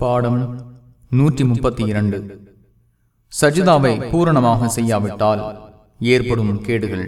பாடம் நூற்றி முப்பத்தி இரண்டு சஜிதாவை பூரணமாக செய்யாவிட்டால் ஏற்படும் கேடுகள்.